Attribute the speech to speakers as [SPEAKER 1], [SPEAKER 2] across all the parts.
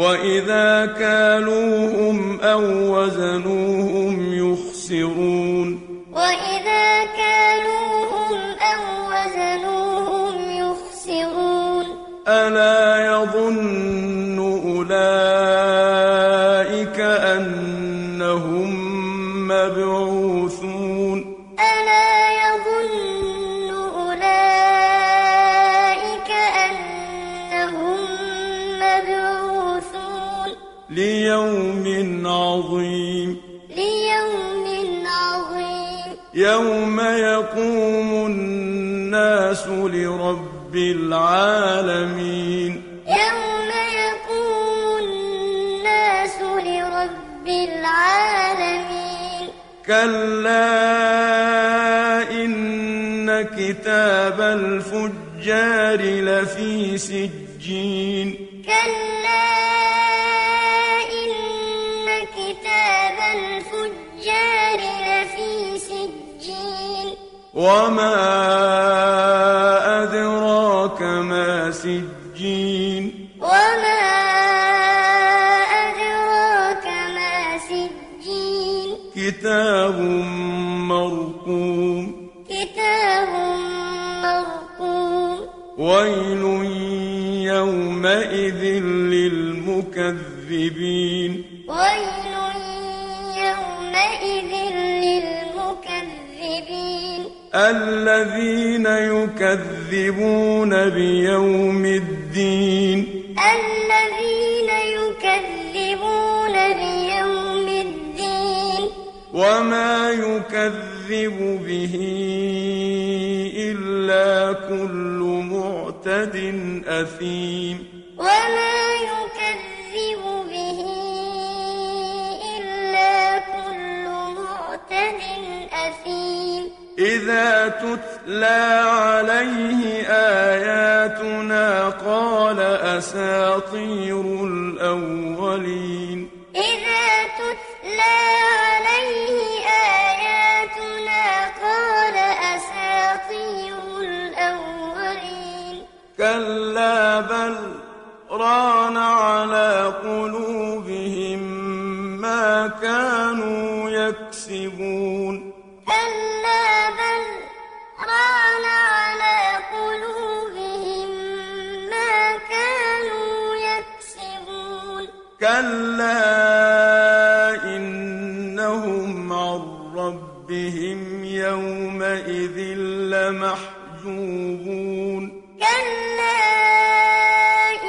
[SPEAKER 1] وإذا كالوهم أو وزنوهم يخسرون
[SPEAKER 2] وإذا كالوهم أو وزنوهم يخسرون
[SPEAKER 1] ألا يظن أولئك أنهم مبعوثون يوم يقوم الناس لرب العالمين
[SPEAKER 2] يوم يقوم الناس لرب العالمين
[SPEAKER 1] كلا إن كتاب الفجار لفي سجين
[SPEAKER 2] كلا
[SPEAKER 1] وما أدراك ما سجين
[SPEAKER 2] وما أدراك ما سجين
[SPEAKER 1] كتاب مرقوم
[SPEAKER 2] كتاب مرقوم
[SPEAKER 1] ويل يومئذ للمكذبين الذين يكذبون بيوم الدين.
[SPEAKER 2] الذين يكذبون بيوم الدين.
[SPEAKER 1] وما يكذب به إلا كل معتد أثيم.
[SPEAKER 2] وما يكذب به إلا كل معتد أثيم.
[SPEAKER 1] إذا تتلى عليه آياتنا قال أساطير الأولين.
[SPEAKER 2] إذا تتلى عليه آياتنا قال أساطير الأولين.
[SPEAKER 1] كلا بل ران على قلوبهم ما كانوا يكسبون.
[SPEAKER 2] كلا
[SPEAKER 1] إنهم عن ربهم يومئذ لمحجوبون
[SPEAKER 2] كلا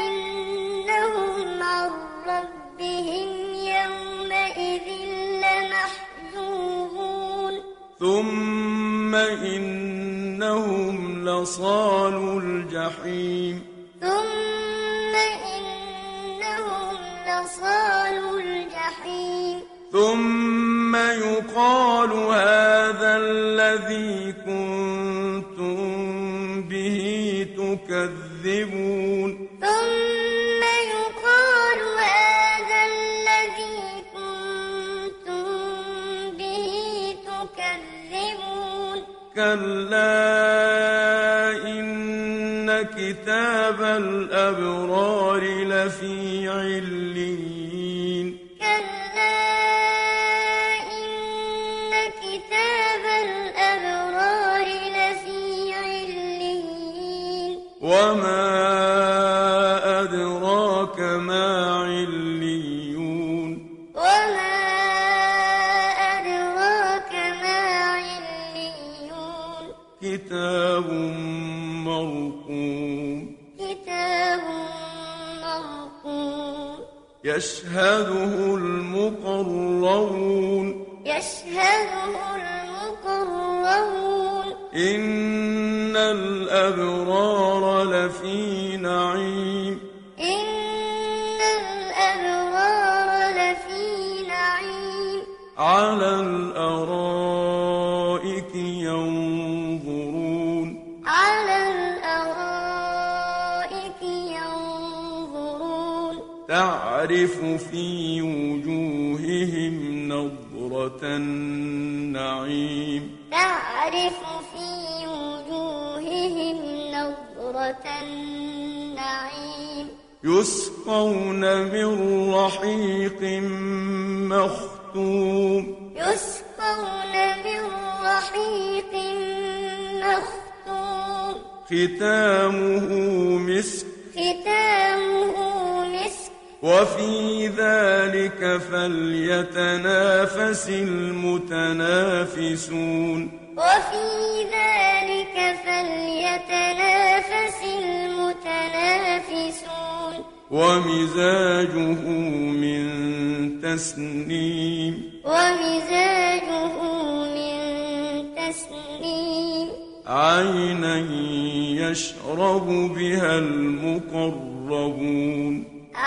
[SPEAKER 2] إنهم عن ربهم يومئذ لمحجوبون
[SPEAKER 1] ثم إنهم لصال الجحيم
[SPEAKER 2] ثم
[SPEAKER 1] يقال هذا الذي كنتم به تكذبون.
[SPEAKER 2] ثم يقال هذا الذي كنتم به تكذبون.
[SPEAKER 1] كلا إن كتاب الأبرار لفي
[SPEAKER 2] كتاب الأبرار لفي عليين
[SPEAKER 1] وما أدراك ما عليون.
[SPEAKER 2] وما أدراك ما عليون.
[SPEAKER 1] كتاب مرقوم.
[SPEAKER 2] كتاب مرقوم.
[SPEAKER 1] يشهده المقربون.
[SPEAKER 2] يشهده المقربون.
[SPEAKER 1] إن الأبرار لفي نعيم.
[SPEAKER 2] إن الأبرار لفي نعيم.
[SPEAKER 1] على الأرائك ينظرون.
[SPEAKER 2] على الأرائك ينظرون.
[SPEAKER 1] تعرف في وجوههم نضرة النعيم.
[SPEAKER 2] تعرف في وجوههم نظرة النعيم.
[SPEAKER 1] يسقون من رحيق مختوم.
[SPEAKER 2] يسقون من رحيق مختوم.
[SPEAKER 1] ختامه مسك.
[SPEAKER 2] ختامه مسك
[SPEAKER 1] وفي ذلك فليتنافس المتنافسون.
[SPEAKER 2] وفي ذلك فليتنافس المتنافسون.
[SPEAKER 1] ومزاجه من تسنيم.
[SPEAKER 2] ومزاجه من تسنيم.
[SPEAKER 1] عينا يشرب بها المقربون.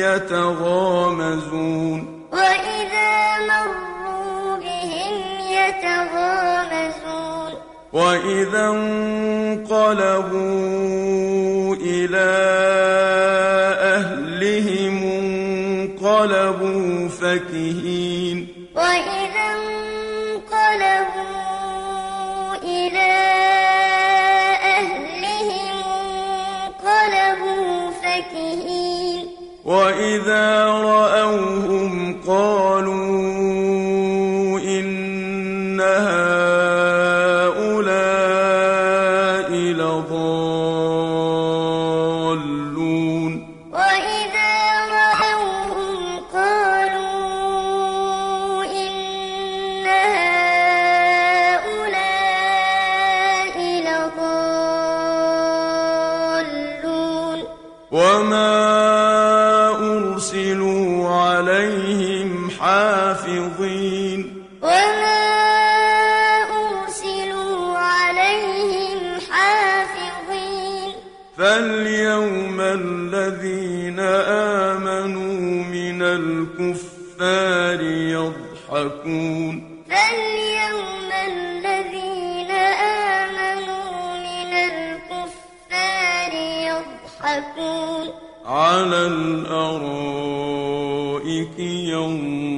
[SPEAKER 1] يتغامزون.
[SPEAKER 2] وإذا مروا بهم يتغامزون.
[SPEAKER 1] وإذا انقلبوا إلى أهلهم انقلبوا فكهين.
[SPEAKER 2] وإذا
[SPEAKER 1] وإذا رأوهم قالوا إن هؤلاء فاليوم الذين آمنوا من الكفار يضحكون.
[SPEAKER 2] فاليوم الذين آمنوا من الكفار يضحكون. على الأرائك ينظرون.